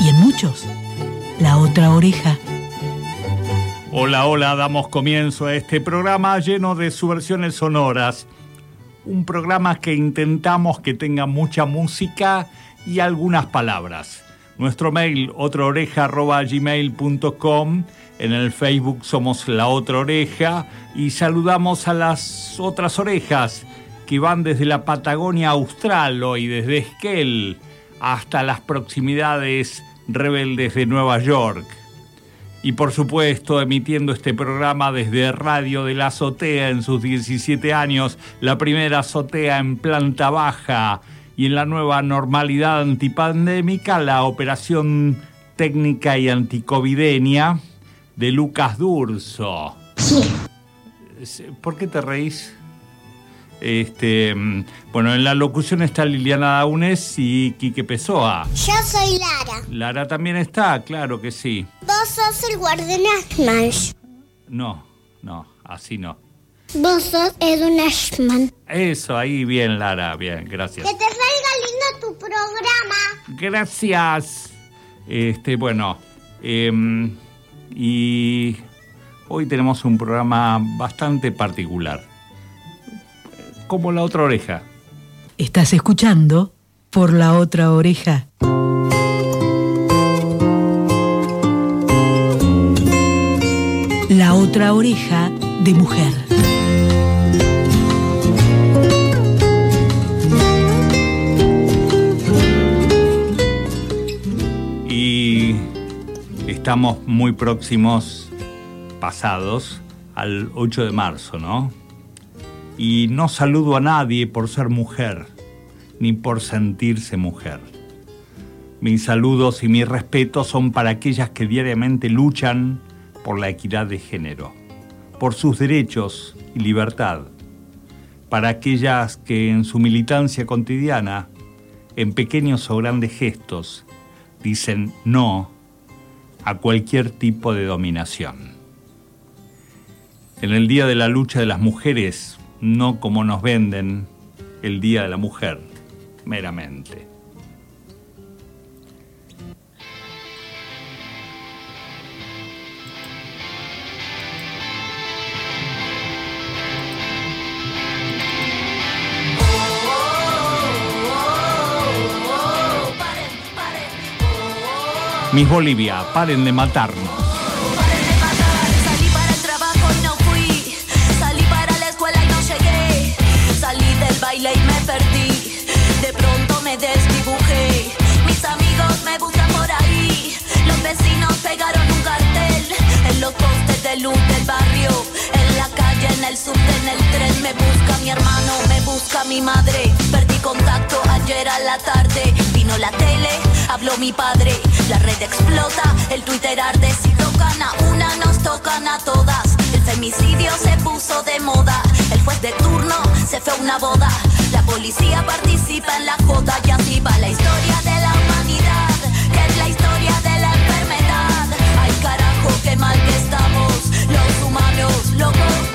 y en muchos la otra oreja. Hola, hola, damos comienzo a este programa lleno de subversiones sonoras. Un programa que intentamos que tenga mucha música y algunas palabras. Nuestro mail, otraoreja.gmail.com. En el Facebook somos La Otra Oreja y saludamos a las otras orejas que van desde la Patagonia Austral y desde Esquel hasta las proximidades rebeldes de Nueva York. Y por supuesto, emitiendo este programa desde Radio de la Azotea en sus 17 años, la primera azotea en planta baja y en la nueva normalidad antipandémica, la operación técnica y anticovidenia de Lucas Durso. Sí. ¿Por qué te reís? Este, bueno, en la locución está Liliana Daunes y Quique Pessoa. Yo soy Lara. Lara también está, claro que sí. Vos sos el guardián Ashman. No, no, así no. Vos sos Edwin Ashman. Eso, ahí bien, Lara, bien, gracias. Que te salga lindo tu programa. Gracias. Este, bueno, em, y hoy tenemos un programa bastante particular. Como la otra oreja. Estás escuchando por la otra oreja. La otra oreja de mujer. Y estamos muy próximos, pasados, al 8 de marzo, ¿no? Y no saludo a nadie por ser mujer, ni por sentirse mujer. Mis saludos y mis respetos son para aquellas que diariamente luchan por la equidad de género, por sus derechos y libertad, para aquellas que en su militancia cotidiana, en pequeños o grandes gestos, dicen no a cualquier tipo de dominación. En el Día de la Lucha de las Mujeres, no como nos venden el Día de la Mujer, meramente. Miss Bolivia, paren de matarnos. Mi hermano, me busca mi madre. Perdí contacto ayer a la tarde. Vino la tele, habló mi padre. La red explota, el Twitter arde. Si tocan a una, nos tocan a todas. El femicidio se puso de moda. El juez de turno se fue a una boda. La policía participa en la joda y así va la historia de la humanidad. Que es la historia de la enfermedad. Ay carajo, qué mal que estamos. Los humanos, locos,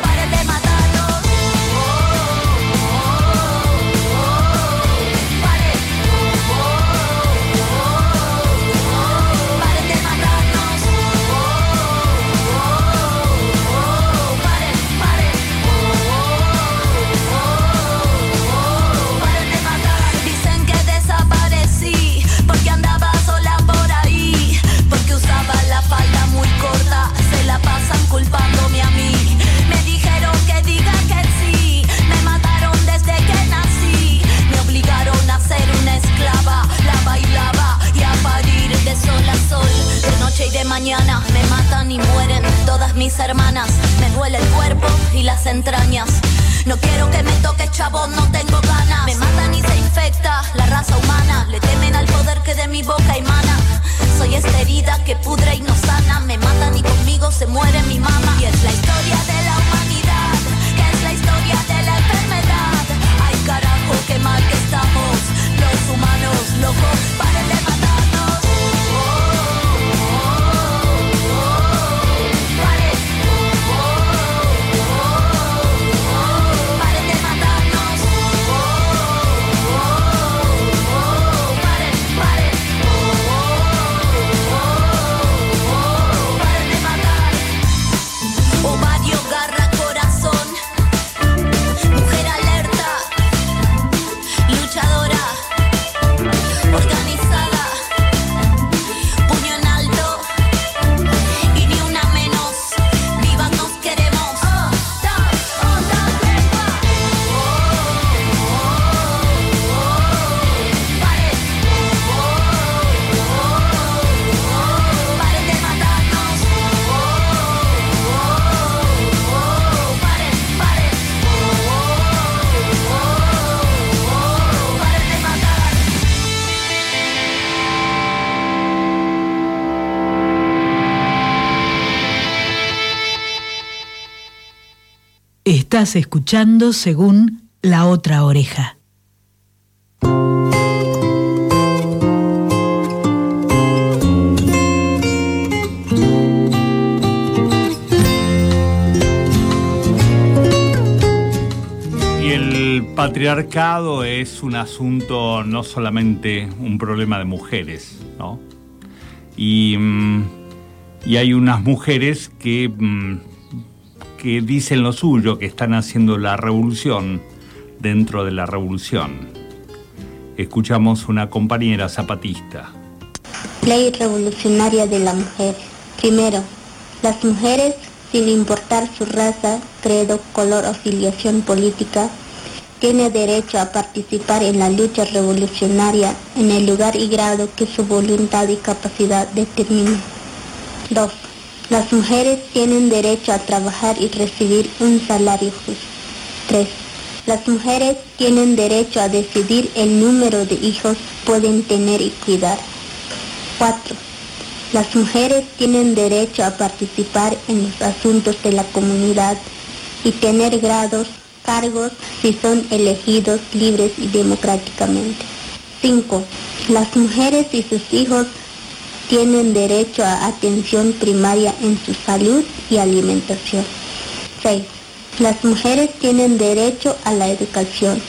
De mañana me matan y mueren todas mis hermanas. Me duele el cuerpo y las entrañas. No quiero que me toque chavo, no tengo ganas. Me matan y se infecta la raza humana. Le temen al poder que de mi boca emana. Soy esta herida que pudre y no sana. Me matan y conmigo se muere mi mamá. Y es la historia de la humanidad, que es la historia de la enfermedad. Ay carajo, qué mal que estamos, los humanos locos, paren Estás escuchando según la otra oreja. Y el patriarcado es un asunto, no solamente un problema de mujeres, ¿no? Y, mm, y hay unas mujeres que, mm, que dicen lo suyo, que están haciendo la revolución dentro de la revolución. Escuchamos una compañera zapatista. Ley revolucionaria de la mujer. Primero, las mujeres, sin importar su raza, credo, color o filiación política, tienen derecho a participar en la lucha revolucionaria en el lugar y grado que su voluntad y capacidad determinen. 2. Las mujeres tienen derecho a trabajar y recibir un salario justo. 3. Las mujeres tienen derecho a decidir el número de hijos pueden tener y cuidar. 4. Las mujeres tienen derecho a participar en los asuntos de la comunidad y tener grados, cargos si son elegidos libres y democráticamente. 5. Las mujeres y sus hijos tienen derecho a atención primaria en su salud y alimentación. 6. Las mujeres tienen derecho a la educación.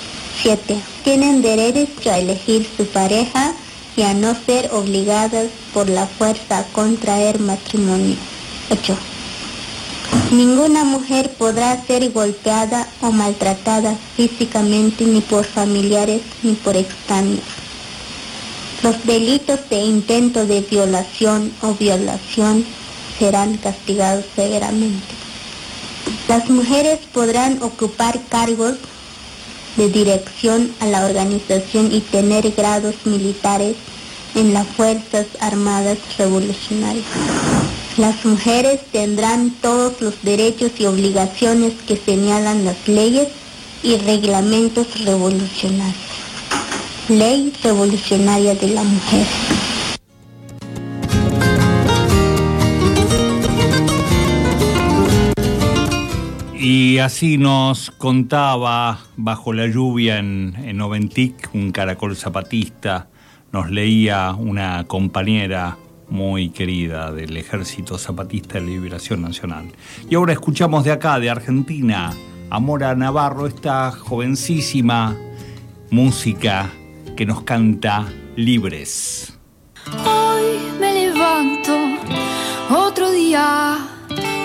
7. Tienen derecho a elegir su pareja y a no ser obligadas por la fuerza a contraer matrimonio. 8. Ninguna mujer podrá ser golpeada o maltratada físicamente ni por familiares ni por extraños. Los delitos de intento de violación o violación serán castigados severamente. Las mujeres podrán ocupar cargos de dirección a la organización y tener grados militares en las Fuerzas Armadas Revolucionarias. Las mujeres tendrán todos los derechos y obligaciones que señalan las leyes y reglamentos revolucionarios. Ley Revolucionaria de la Mujer. Y así nos contaba bajo la lluvia en, en Oventic, un caracol zapatista, nos leía una compañera muy querida del Ejército Zapatista de Liberación Nacional. Y ahora escuchamos de acá, de Argentina, Amora Navarro, esta jovencísima música que nos canta Libres. Hoy me levanto otro día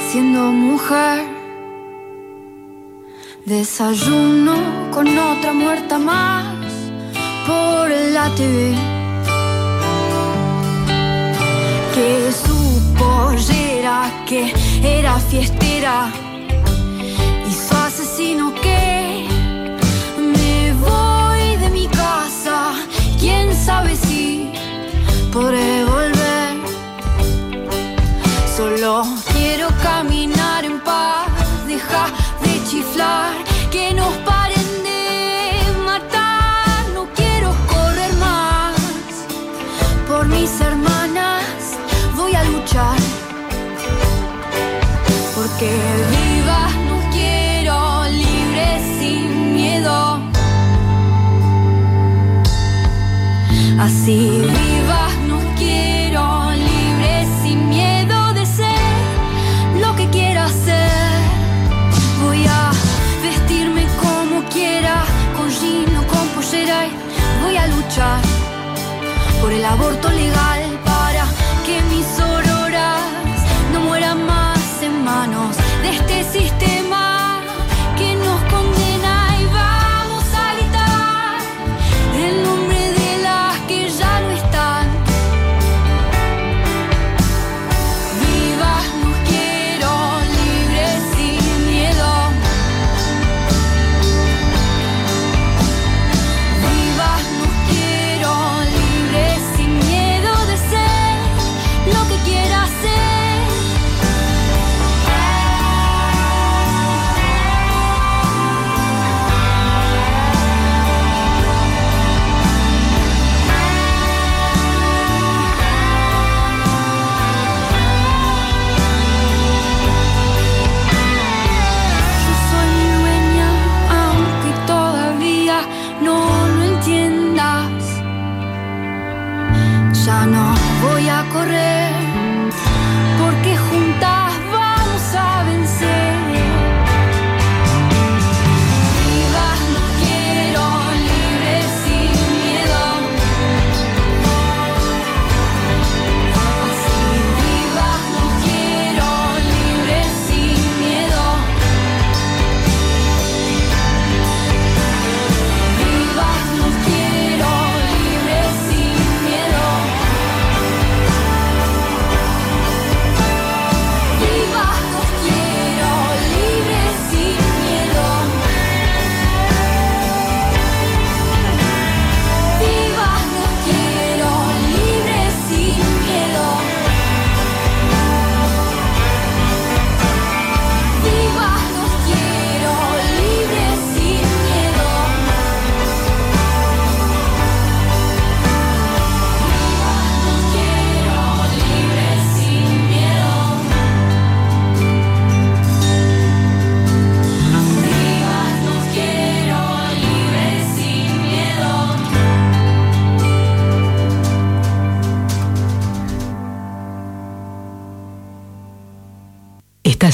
siendo mujer. Desayuno con otra muerta más por la TV. Que su pollera, que era fiestera, y su asesino que sabe si podré volver. Solo quiero caminar en paz, deja de chiflar, que nos paren de matar. No quiero correr más por mis hermanos. así viva no quiero libre sin miedo de ser lo que quiera ser. Voy a vestirme como quiera con jean o con pollera y voy a luchar por el aborto legal para que mis auroras no mueran más en manos de este sistema.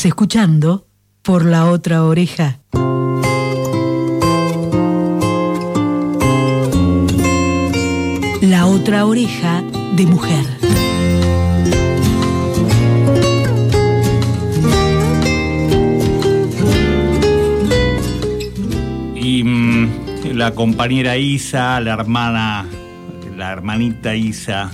Escuchando por la otra oreja. La otra oreja de mujer. Y mm, la compañera Isa, la hermana, la hermanita Isa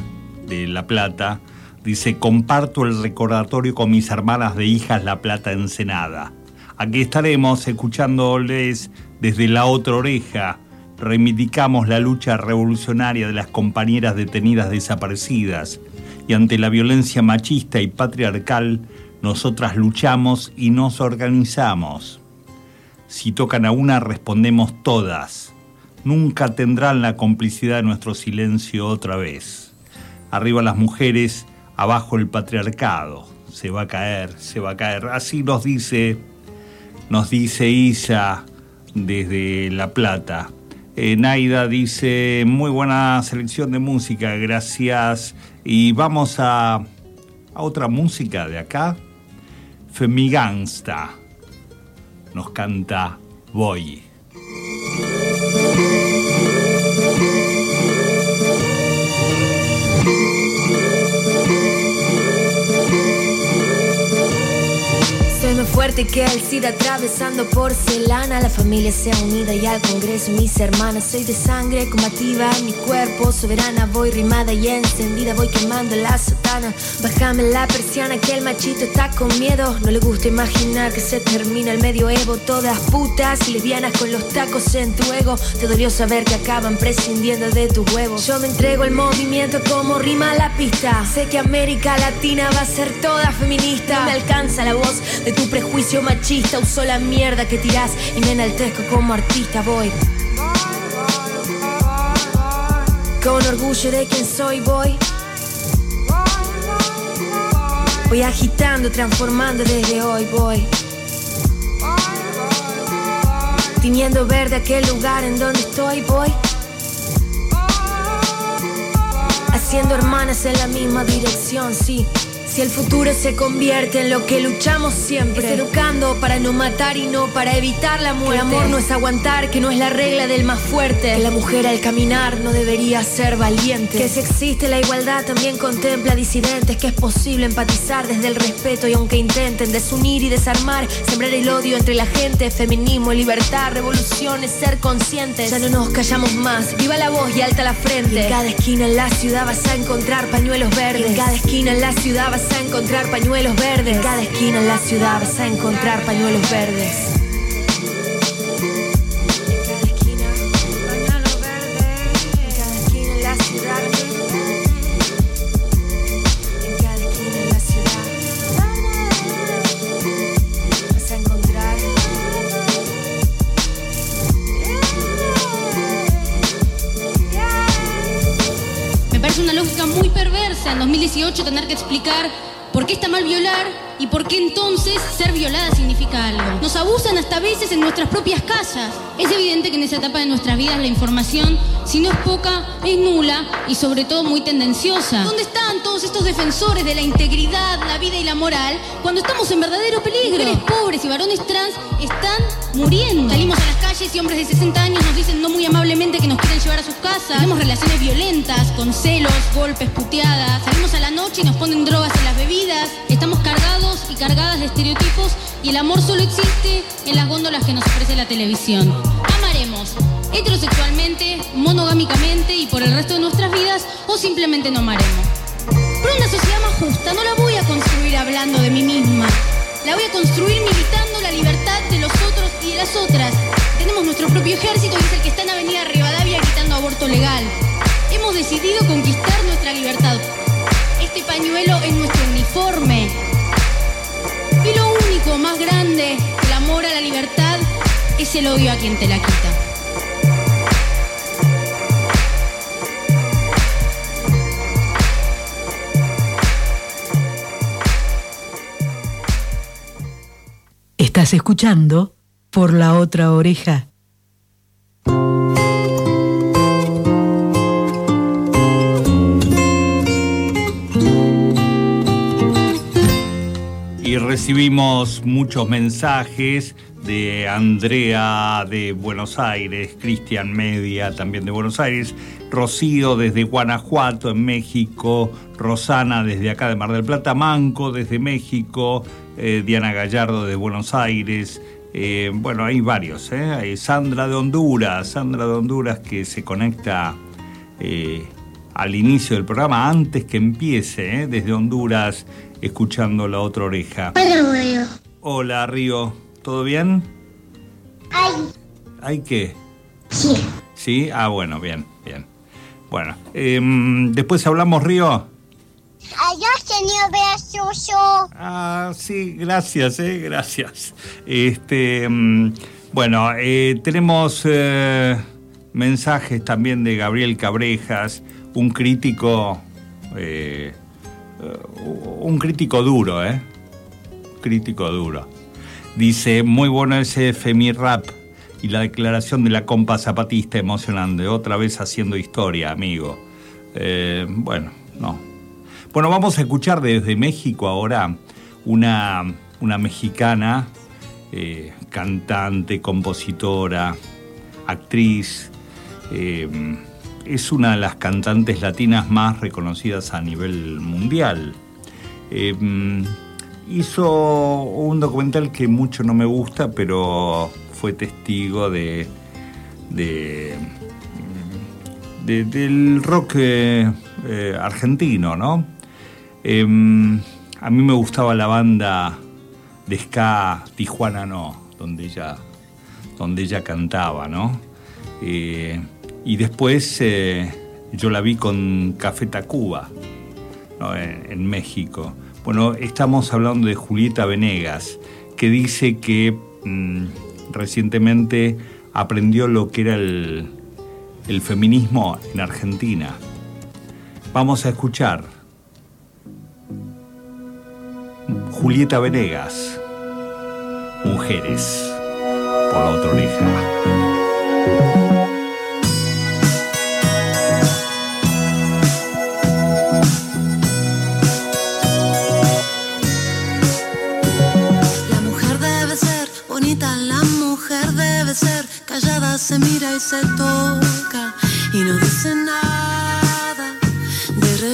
de La Plata, dice, comparto el recordatorio con mis hermanas de hijas La Plata Ensenada. Aquí estaremos escuchándoles desde la otra oreja. Reivindicamos la lucha revolucionaria de las compañeras detenidas desaparecidas y ante la violencia machista y patriarcal, nosotras luchamos y nos organizamos. Si tocan a una, respondemos todas. Nunca tendrán la complicidad de nuestro silencio otra vez. Arriba las mujeres, abajo el patriarcado. Se va a caer, se va a caer. Así nos dice, nos dice Isa desde La Plata. Eh, Naida dice, muy buena selección de música, gracias. Y vamos a, a otra música de acá. Femigangsta nos canta Voy. Que el SIDA atravesando porcelana. La familia sea unida y al Congreso mis hermanas. Soy de sangre combativa, mi cuerpo soberana. Voy rimada y encendida, voy quemando la sotana. Bájame la persiana que el machito está con miedo. No le gusta imaginar que se termina el medioevo. Todas putas y lesbianas con los tacos en tu ego. Te dolió saber que acaban prescindiendo de tus huevos. Yo me entrego el movimiento como rima la pista. Sé que América Latina va a ser toda feminista. No me alcanza la voz de tu prejuicio machista. Uso la mierda que tirás y me enaltezco como artista. Voy. Con orgullo de quien soy, voy. Voy agitando, transformando desde hoy, voy. Tiñendo verde aquel lugar en donde estoy, voy. Haciendo hermanas en la misma dirección, sí. Si el futuro se convierte en lo que luchamos siempre, es educando para no matar y no para evitar la muerte. el amor no es aguantar, que no es la regla del más fuerte. Que la mujer al caminar no debería ser valiente. Que si existe la igualdad también contempla disidentes. Que es posible empatizar desde el respeto y aunque intenten desunir y desarmar, sembrar el odio entre la gente. Feminismo, libertad, revolución es ser conscientes. Ya no nos callamos más. Viva la voz y alta la frente. en cada esquina en la ciudad vas a encontrar pañuelos verdes. en cada esquina en la ciudad vas a encontrar pañuelos verdes. Cada esquina en la ciudad vas a encontrar pañuelos verdes. En 2018 tener que explicar por qué está mal violar y por qué entonces ser violada significa algo. Nos abusan hasta veces en nuestras propias casas. Es evidente que en esa etapa de nuestras vidas la información, si no es poca, es nula y sobre todo muy tendenciosa. ¿Dónde están todos estos defensores de la integridad, la vida y la moral cuando estamos en verdadero peligro? Mujeres pobres y varones trans están muriendo. Salimos a las calles y hombres de 60 años nos dicen no muy amablemente que nos quieren llevar a sus casas. Tenemos relaciones violentas, con celos, golpes, puteadas. Salimos a la noche y nos ponen drogas en las bebidas. Estamos cargados y cargadas de estereotipos y el amor solo existe en las góndolas que nos ofrece la televisión. Heterosexualmente, monogámicamente y por el resto de nuestras vidas o simplemente no amaremos. Pero una sociedad más justa no la voy a construir hablando de mí misma. La voy a construir militando la libertad de los otros y de las otras. Tenemos nuestro propio ejército que es el que está en Avenida Rivadavia gritando aborto legal. Hemos decidido conquistar nuestra libertad. Este pañuelo es nuestro uniforme, y lo único más grande, el amor a la libertad, es el odio a quien te la quita. Escuchando por la otra oreja. recibimos muchos mensajes de Andrea de Buenos Aires, Cristian Media también de Buenos Aires, Rocío desde Guanajuato en México, Rosana desde acá de Mar del Plata, Manco desde México, eh, Diana Gallardo de Buenos Aires, eh, bueno, hay varios, ¿eh? hay Sandra de Honduras, Sandra de Honduras que se conecta al inicio del programa, antes que empiece, desde Honduras escuchando la otra oreja. Hola, Río. Hola, Río. ¿Todo bien? Ay. ¿Hay qué? Sí. ¿Sí? Ah, bueno, bien, bien. Bueno, em, después hablamos, Río. Adiós, señor Beasuso. Ah, sí, gracias, eh, gracias. Este, em, bueno, eh, tenemos eh, mensajes también de Gabriel Cabrejas, un crítico eh, un crítico duro, ¿eh? Crítico duro. Dice, muy bueno ese Femi Rap y la declaración de la compa zapatista emocionante, otra vez haciendo historia, amigo. Bueno, no. Bueno, vamos a escuchar desde México ahora una, una mexicana, eh, cantante, compositora, actriz, eh, es una de las cantantes latinas más reconocidas a nivel mundial. Em, hizo un documental que mucho no me gusta, pero fue testigo de, del rock eh, eh, argentino, ¿no? Em, a mí me gustaba la banda de ska Tijuana No, donde ella, donde ella cantaba, ¿no? Eh, y después eh, yo la vi con Café Tacuba, en, México. Bueno, estamos hablando de Julieta Venegas, que dice que mm, recientemente aprendió lo que era el, el feminismo en Argentina. Vamos a escuchar Julieta Venegas, Mujeres por la Otro Leja. La mujer debe ser bonita, la mujer debe ser callada, se mira y se toca, y no dice nada.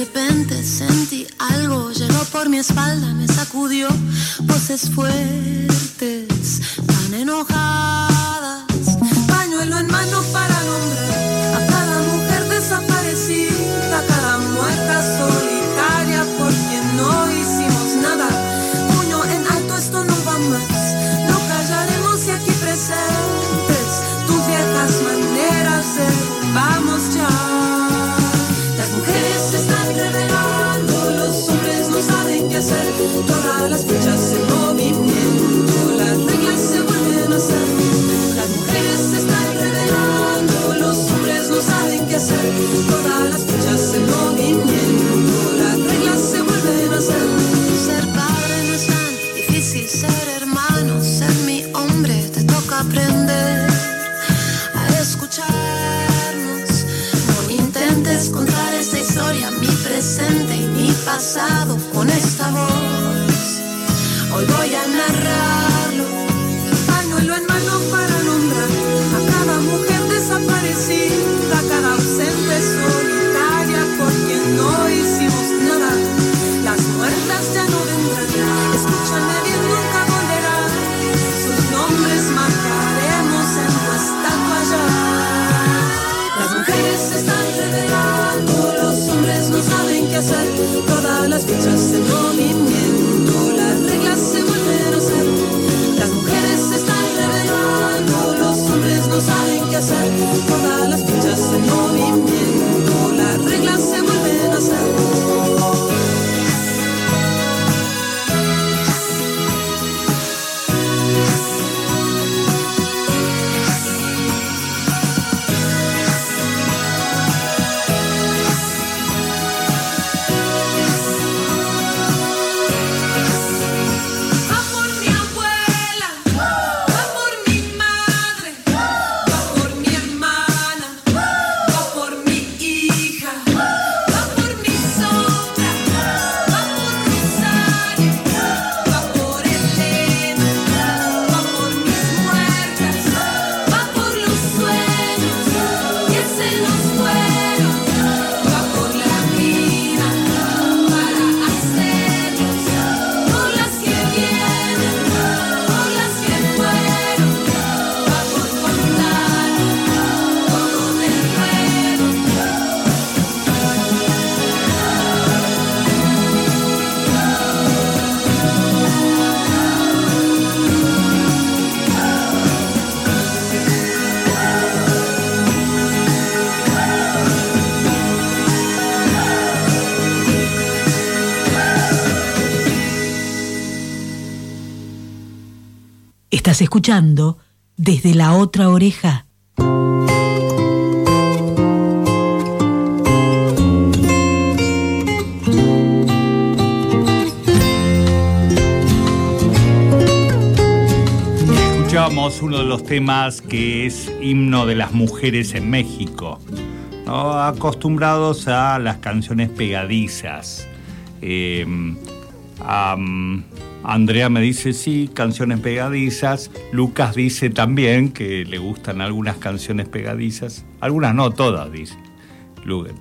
De repente sentí algo, llegó por mi espalda, me sacudió voces fuertes, tan enojadas. Pañuelo en mano para nombrar contar esta historia, mi presente y mi pasado con esta voz. Hoy voy a narrarlo. Estás escuchando desde la otra oreja. Escuchábamos uno de los temas que es himno de las mujeres en México, acostumbrados a las canciones pegadizas. Eh, am, Andrea me dice sí, canciones pegadizas. Lucas dice también que le gustan algunas canciones pegadizas. Algunas no, todas, dice.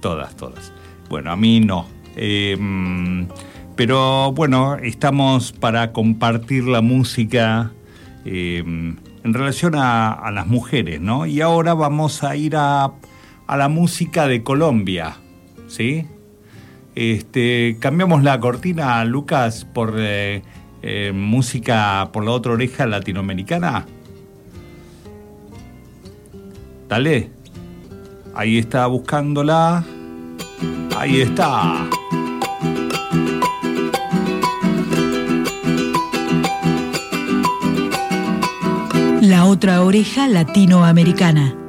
Todas, todas. Bueno, a mí no. Eh, mm, pero bueno, estamos para compartir la música eh, en relación a, a las mujeres, ¿no? Y ahora vamos a ir a, a la música de Colombia, ¿sí? Este, cambiamos la cortina, Lucas, por eh, eh, música por la otra oreja latinoamericana. Dale. Ahí está buscándola. Ahí está. La otra oreja latinoamericana.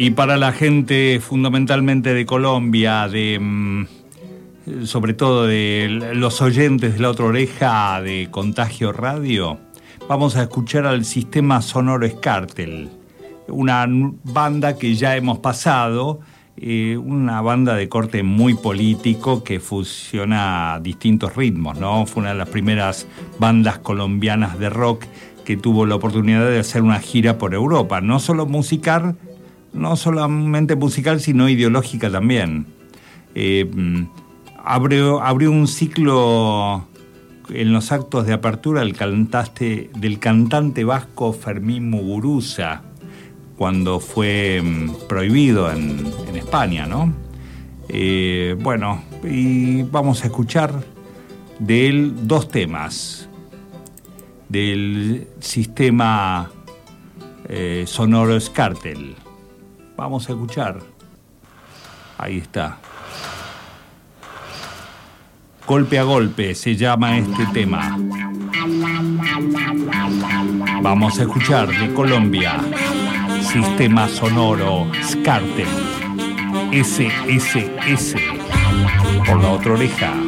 Y para la gente fundamentalmente de Colombia, de mm, sobre todo de los oyentes de la otra oreja de Contagio Radio, vamos a escuchar al sistema Sonoro Escartel, una banda que ya hemos pasado, eh, una banda de corte muy político que fusiona distintos ritmos, ¿no? Fue una de las primeras bandas colombianas de rock que tuvo la oportunidad de hacer una gira por Europa, no solo musical, no solamente musical, sino ideológica también. Eh, abrió, abrió un ciclo en los actos de apertura del cantante, del cantante vasco Fermín Muguruza, cuando fue mm, prohibido en, España, ¿no? Eh, bueno, y vamos a escuchar de él dos temas del sistema eh, sonoro Scartel. Vamos a escuchar. Ahí está. Golpe a golpe se llama este tema. Vamos a escuchar de Colombia. Sistema sonoro Scartel. SSS. Por la otra oreja.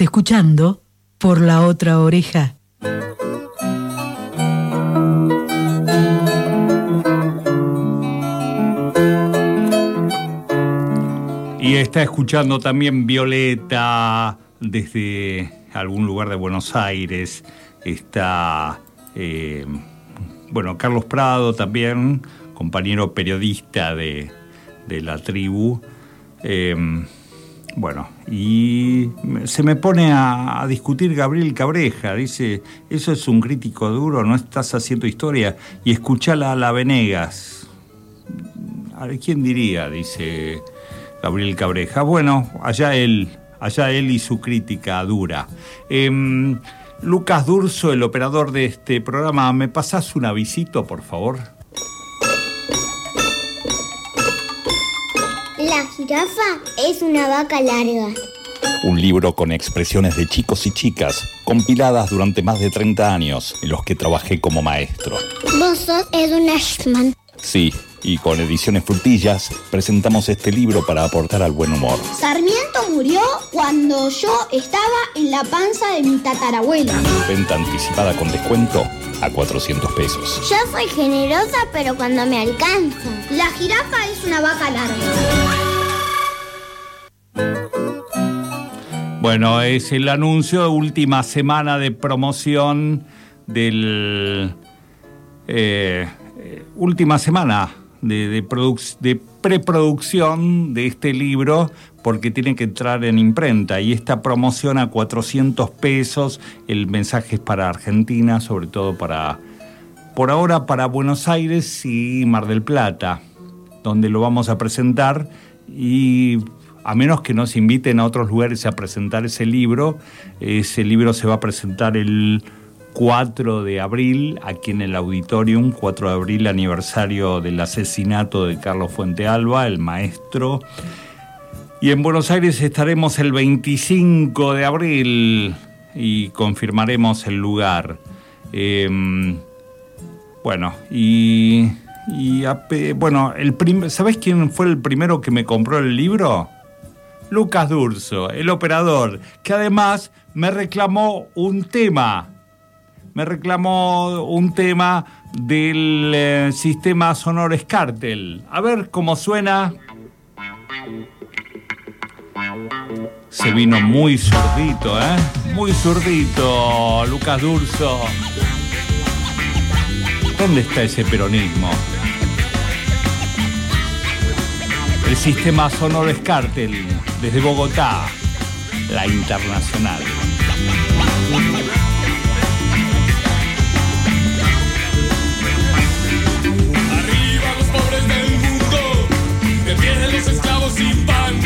escuchando por la otra oreja. Y está escuchando también Violeta desde algún lugar de Buenos Aires. Está, eh, bueno, Carlos Prado también, compañero periodista de, de la tribu. Eh, bueno, y se me pone a, discutir Gabriel Cabreja, dice, eso es un crítico duro, no estás haciendo historia, y escuchala a la Venegas. A ¿quién diría? Dice Gabriel Cabreja. Bueno, allá él, allá él y su crítica dura. Eh, Lucas Durso, el operador de este programa, ¿me pasás un avisito, por favor? Jirafa es una vaca larga. Un libro con expresiones de chicos y chicas, compiladas durante más de 30 años, en los que trabajé como maestro. Vos sos Edwin Ashman. Sí, y con Ediciones Frutillas presentamos este libro para aportar al buen humor. Sarmiento murió cuando yo estaba en la panza de mi tatarabuela. Venta anticipada con descuento a 400 pesos. Yo soy generosa, pero cuando me alcanza. La jirafa es una vaca larga. Bueno, es el anuncio de última semana de promoción del... Eh, última semana de, de, preproducción de este libro porque tiene que entrar en imprenta y esta promoción a 400 pesos, el mensaje es para Argentina, sobre todo para, por ahora para Buenos Aires y Mar del Plata, donde lo vamos a presentar y a menos que nos inviten a otros lugares a presentar ese libro, ese libro se va a presentar el 4 de abril, aquí en el auditorium, 4 de abril, aniversario del asesinato de Carlos Fuente Alba, el maestro. Y en Buenos Aires estaremos el 25 de abril y confirmaremos el lugar. Eh, bueno, y, y bueno, el ¿sabés quién fue el primero que me compró el libro? Lucas Durso, el operador, que además me reclamó un tema me reclamó un tema del eh, sistema Sonores Cartel. A ver cómo suena. Se vino muy zurdito, ¿eh? Muy zurdito, Lucas Durso. ¿Dónde está ese peronismo? El sistema Sonores Cartel, desde Bogotá, la internacional. Vienen los esclavos sin pan,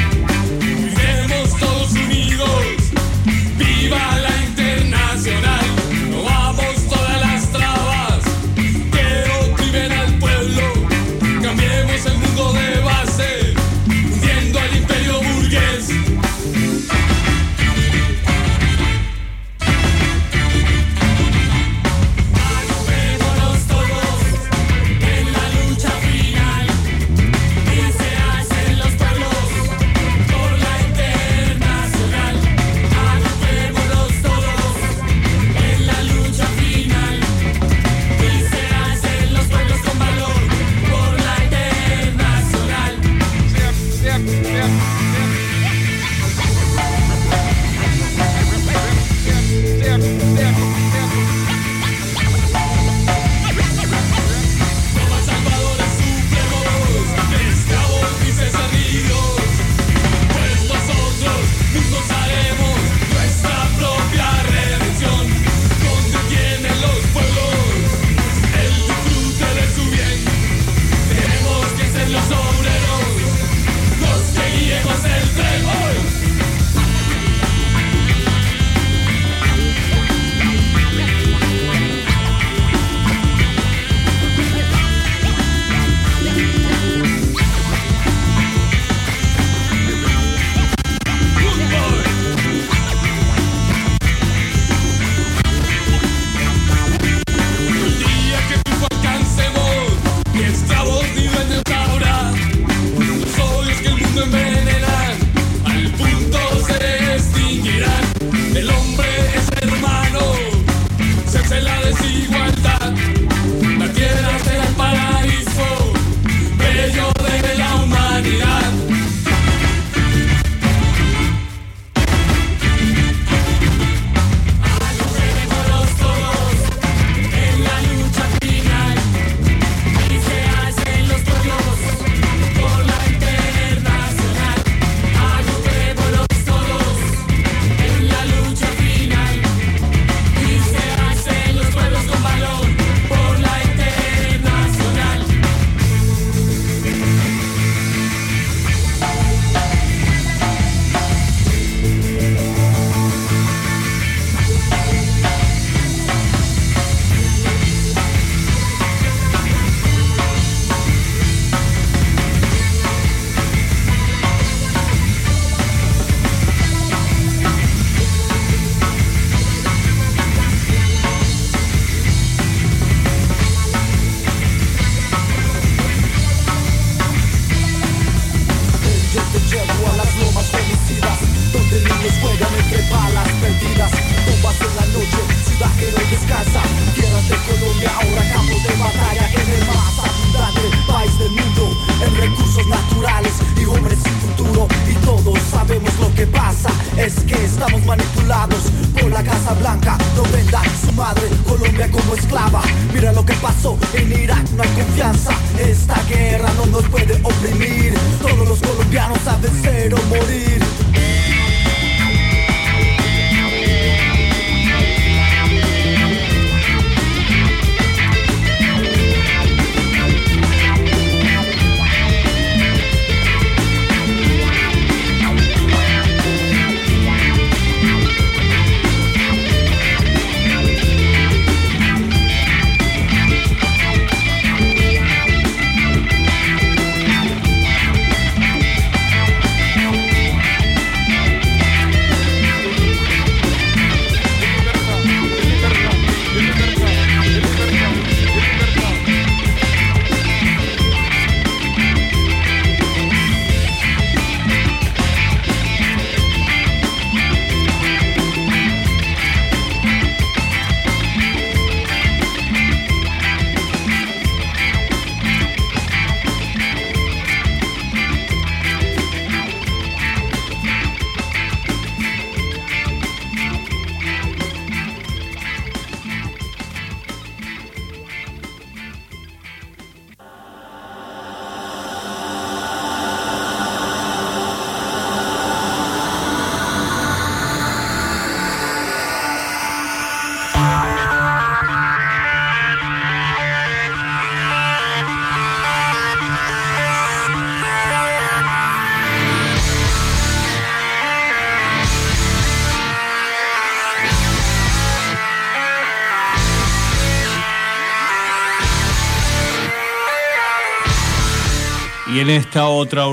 esta otra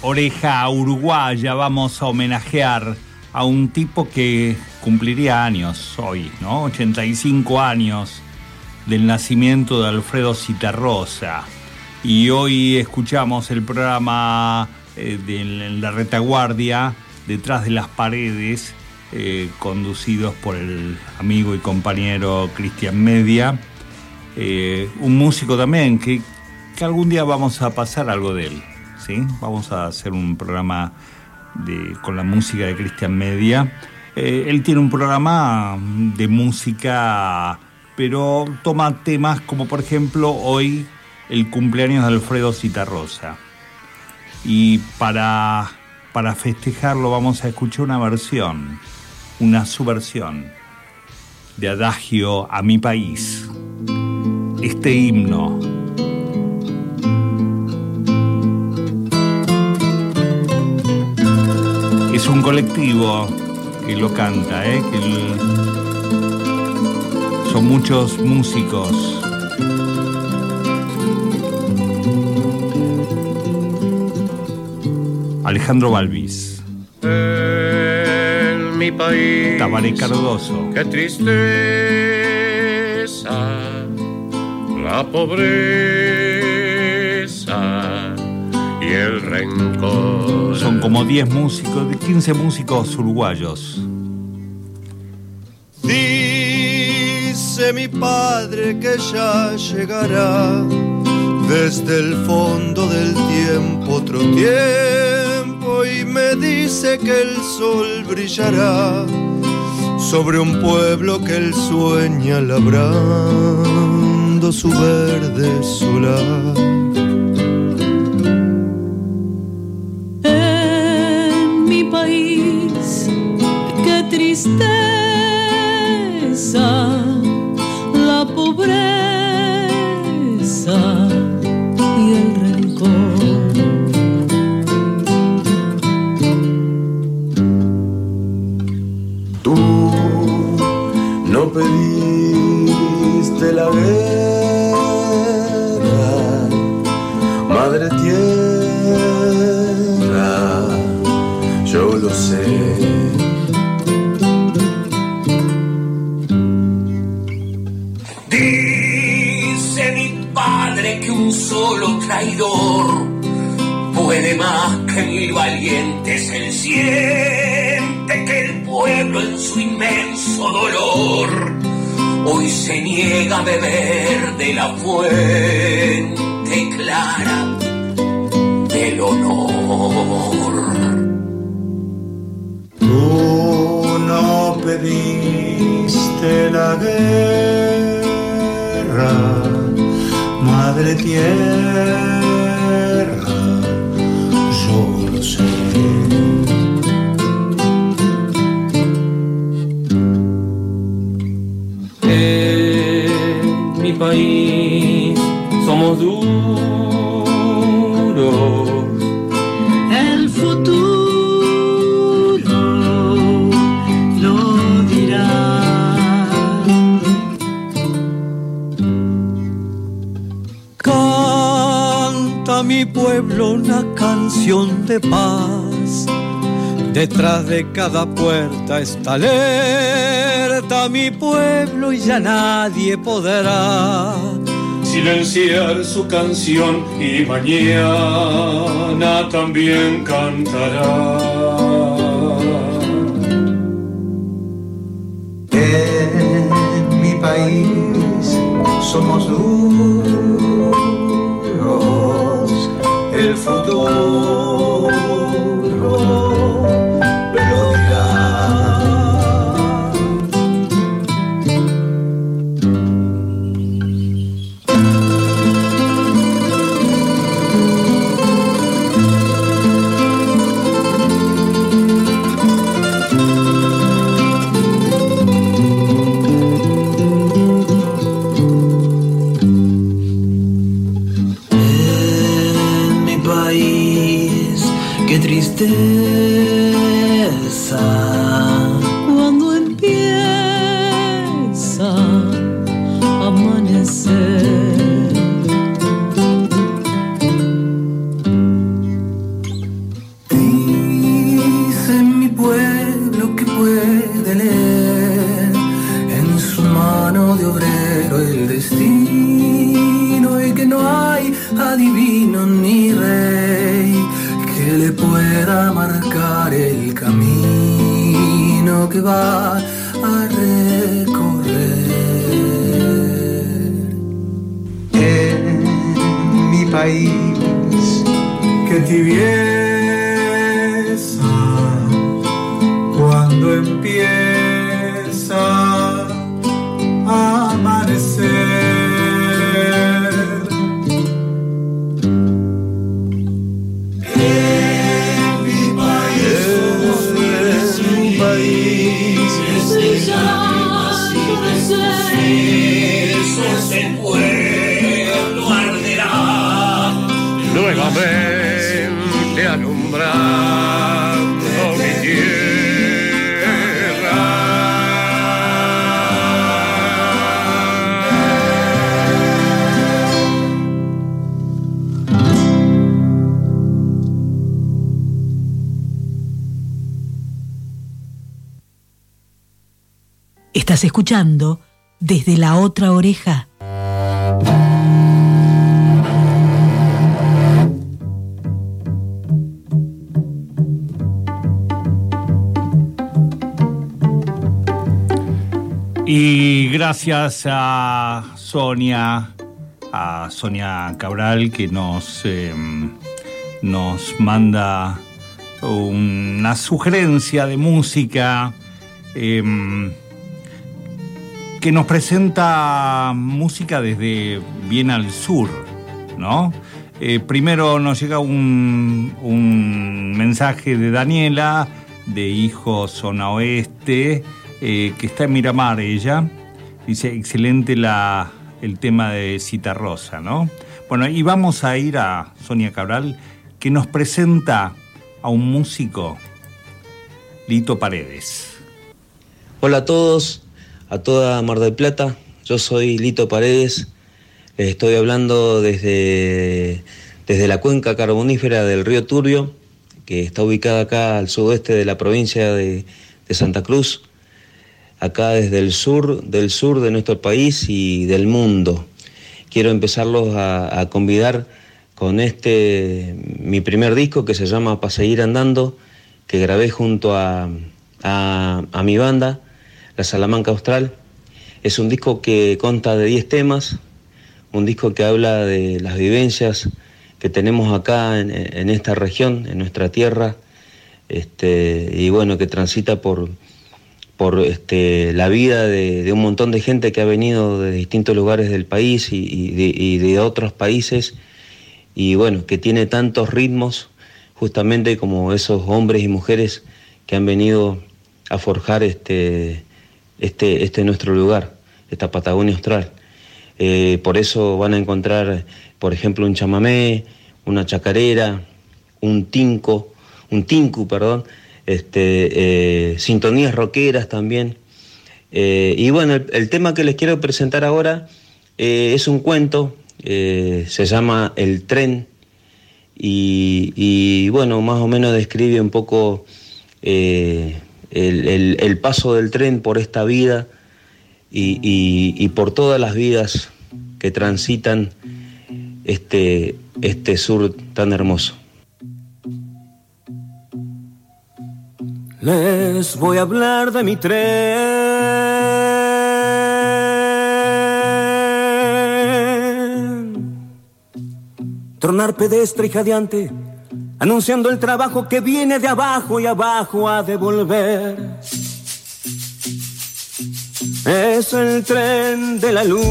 oreja uruguaya vamos a homenajear a un tipo que cumpliría años hoy, ¿no? 85 años del nacimiento de Alfredo Citarrosa. Y hoy escuchamos el programa eh, de la retaguardia, detrás de las paredes, eh, conducidos por el amigo y compañero Cristian Media. Eh, un músico también que, que algún día vamos a pasar algo de él. ¿sí? Vamos a hacer un programa de, con la música de Cristian Media. Eh, él tiene un programa de música, pero toma temas como por ejemplo hoy el cumpleaños de Alfredo Citarrosa. Y para, para festejarlo vamos a escuchar una versión, una subversión de Adagio a mi país. Este himno es un colectivo que lo canta, ¿eh? que el- son muchos músicos. Alejandro Balvis, En mi país. Tabaré Cardoso, Qué tristeza, la pobreza y el rencor. son como 10 músicos, 15 músicos uruguayos. Dice mi padre que ya llegará desde el fondo del tiempo otro tiempo y me dice que el sol brillará sobre un pueblo que él sueña labrando su verde solar. Puede más que mil valientes. Él siente que el pueblo en su inmenso dolor hoy se niega a beber de la fuente clara del honor. Tú no pediste la guerra, madre tierra, yo sé. En mi país somos duros. Mi pueblo una canción de paz. Detrás de cada puerta está alerta mi pueblo y ya nadie podrá silenciar su canción y mañana también cantará. En mi país somos duros, el Estás escuchando desde la otra oreja. Y gracias a Sonia, a Sonia Cabral, que nos, eh, nos manda una sugerencia de música eh, que nos presenta música desde bien al sur, ¿no? Eh, primero nos llega un, mensaje de Daniela, de Hijo Zona Oeste, eh, que está en Miramar ella. Dice, excelente la, el tema de Cita Rosa, ¿no? Bueno, y vamos a ir a Sonia Cabral, que nos presenta a un músico, Lito Paredes. Hola a todos, a toda Mar del Plata. Yo soy Lito Paredes. Les estoy hablando desde, desde la cuenca carbonífera del río Turbio, que está ubicada acá al sudoeste de la provincia de, Santa Cruz, acá desde el sur, del sur de nuestro país y del mundo. Quiero empezarlos a, a convidar con este, mi primer disco que se llama Pa' seguir andando, que grabé junto a, a mi banda, La Salamanca Austral. Es un disco que consta de 10 temas, un disco que habla de las vivencias que tenemos acá en, esta región, en nuestra tierra, este, y bueno, que transita por, por este, la vida de, un montón de gente que ha venido de distintos lugares del país y de otros países, y bueno, que tiene tantos ritmos, justamente como esos hombres y mujeres que han venido a forjar este, este, este nuestro lugar, esta Patagonia Austral. Eh, por eso van a encontrar, por ejemplo, un chamamé, una chacarera, un tinco, un tinku, perdón, este, eh, sintonías rockeras también. Eh, y bueno, el, tema que les quiero presentar ahora es un cuento, se llama El tren, y, bueno, más o menos describe un poco el, el, paso del tren por esta vida y, y, y por todas las vidas que transitan este, este sur tan hermoso. Les voy a hablar de mi tren. Tronar pedestre y jadeante, anunciando el trabajo que viene de abajo y abajo a devolver. Es el tren de la luz.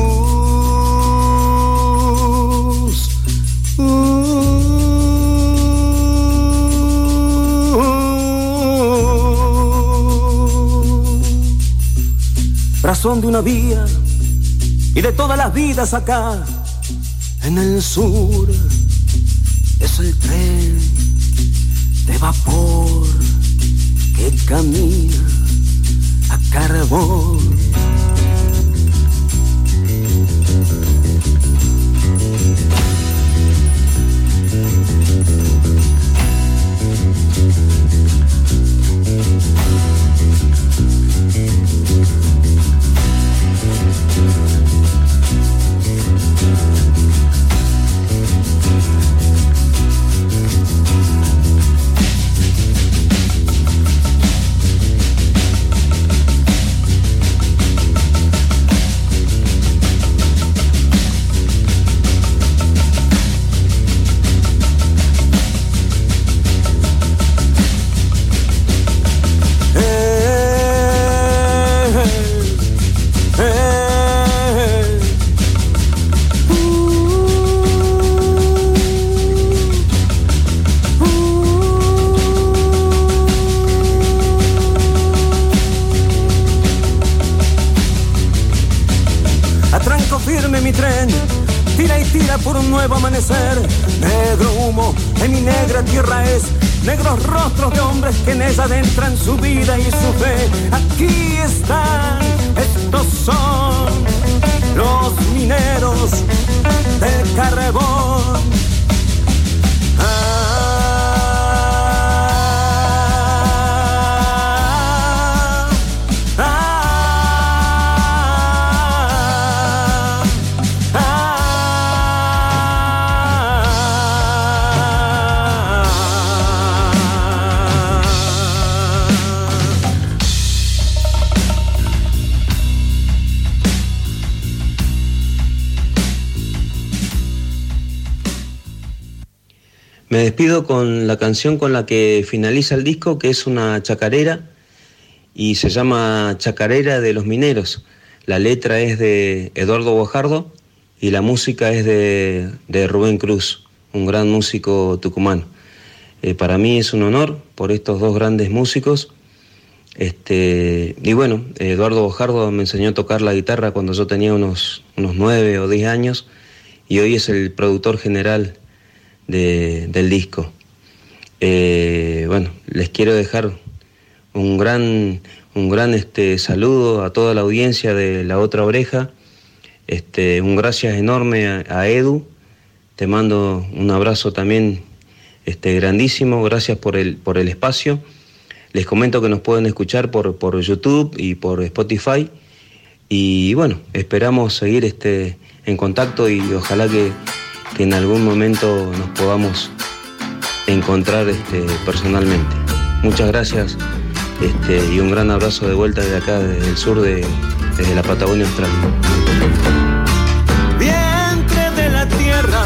Razón de una vía y de todas las vidas acá en el sur. Es el tren vapor que camina a carbón. Despido con la canción con la que finaliza el disco, que es una chacarera y se llama Chacarera de los Mineros. La letra es de Eduardo Bojardo y la música es de, de Rubén Cruz, un gran músico tucumano. Eh, para mí es un honor por estos dos grandes músicos. Este, y bueno, Eduardo Bojardo me enseñó a tocar la guitarra cuando yo tenía unos, unos nueve o diez años y hoy es el productor general de, del disco. Eh, bueno, les quiero dejar un gran, un gran este, saludo a toda la audiencia de La Otra Oreja. Este, un gracias enorme a, a Edu. Te mando un abrazo también este, grandísimo. Gracias por el, por el espacio. Les comento que nos pueden escuchar por, por YouTube y por Spotify. Y bueno, esperamos seguir este, en contacto y ojalá que que en algún momento nos podamos encontrar este, personalmente. Muchas gracias Este, y un gran abrazo de vuelta de acá, desde el sur, de, desde la Patagonia Austral. Vientre de la tierra,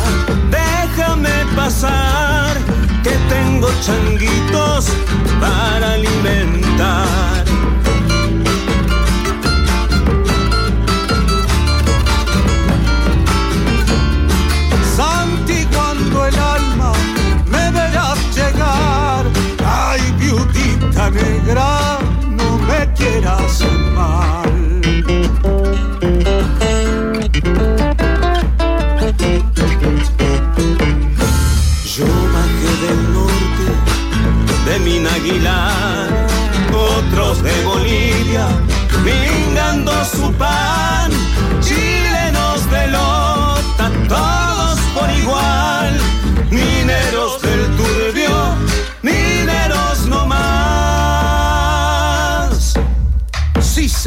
déjame pasar, que tengo changuitos para alimentar. Negra, no me quieras mal.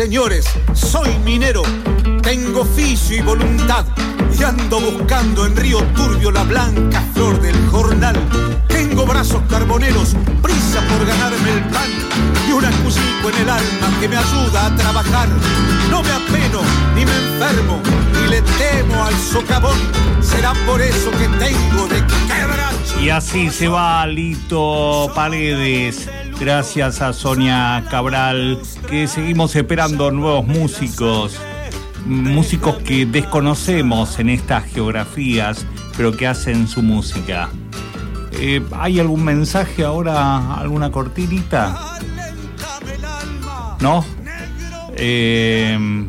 Señores, soy minero, tengo oficio y voluntad. Y ando buscando en Río Turbio la blanca flor del jornal. Tengo brazos carboneros, prisa por ganarme el pan. Y un acusico en el alma que me ayuda a trabajar. No me apeno, ni me enfermo, ni le temo al socavón. Será por eso que tengo de quebrar. Y así se va Lito Paredes. Gracias a Sonia Cabral, que seguimos esperando nuevos músicos. Músicos que desconocemos en estas geografías, pero que hacen su música. Eh, ¿Hay algún mensaje ahora? ¿Alguna cortinita? ¿No? Eh,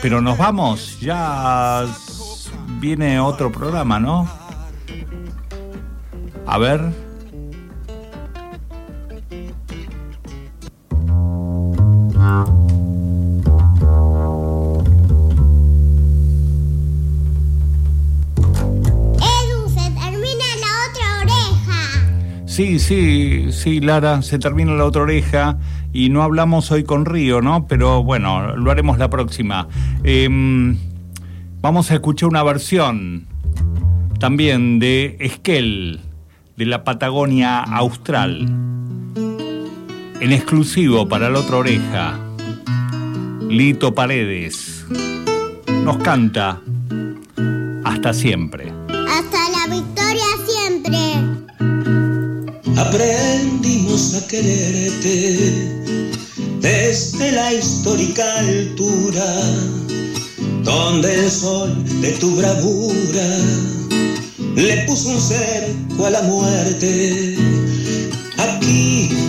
pero nos vamos. Ya viene otro programa, ¿no? A ver. Sí, sí, sí, Lara, se termina la otra oreja y no hablamos hoy con Río, ¿no? Pero bueno, lo haremos la próxima. Em, vamos a escuchar una versión también de Esquel, de la Patagonia Austral, en exclusivo para la otra oreja. Lito Paredes nos canta Hasta siempre. Hasta la victoria siempre. Aprendimos a quererte desde la histórica altura, donde el sol de tu bravura le puso un cerco a la muerte. Aquí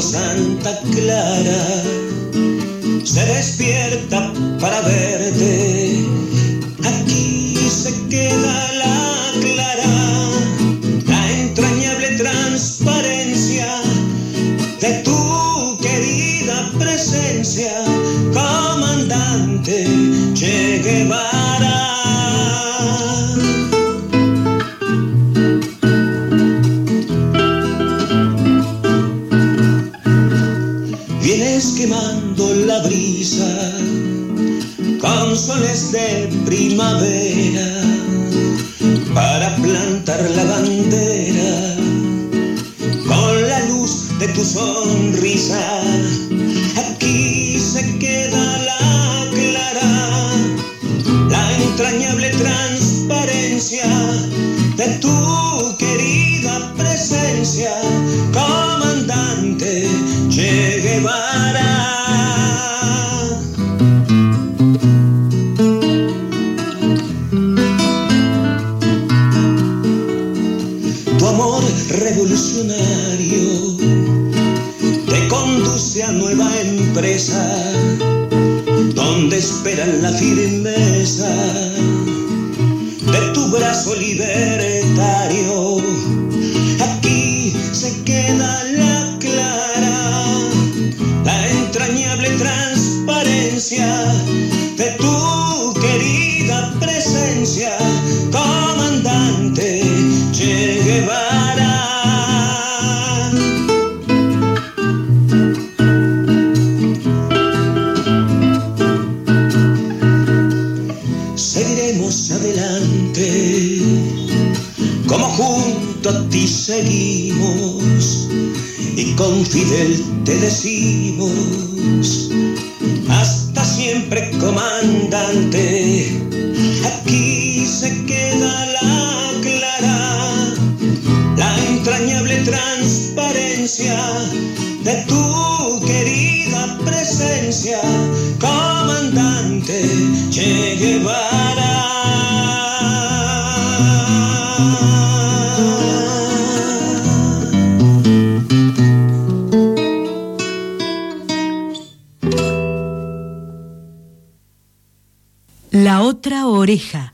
Santa Clara se despierta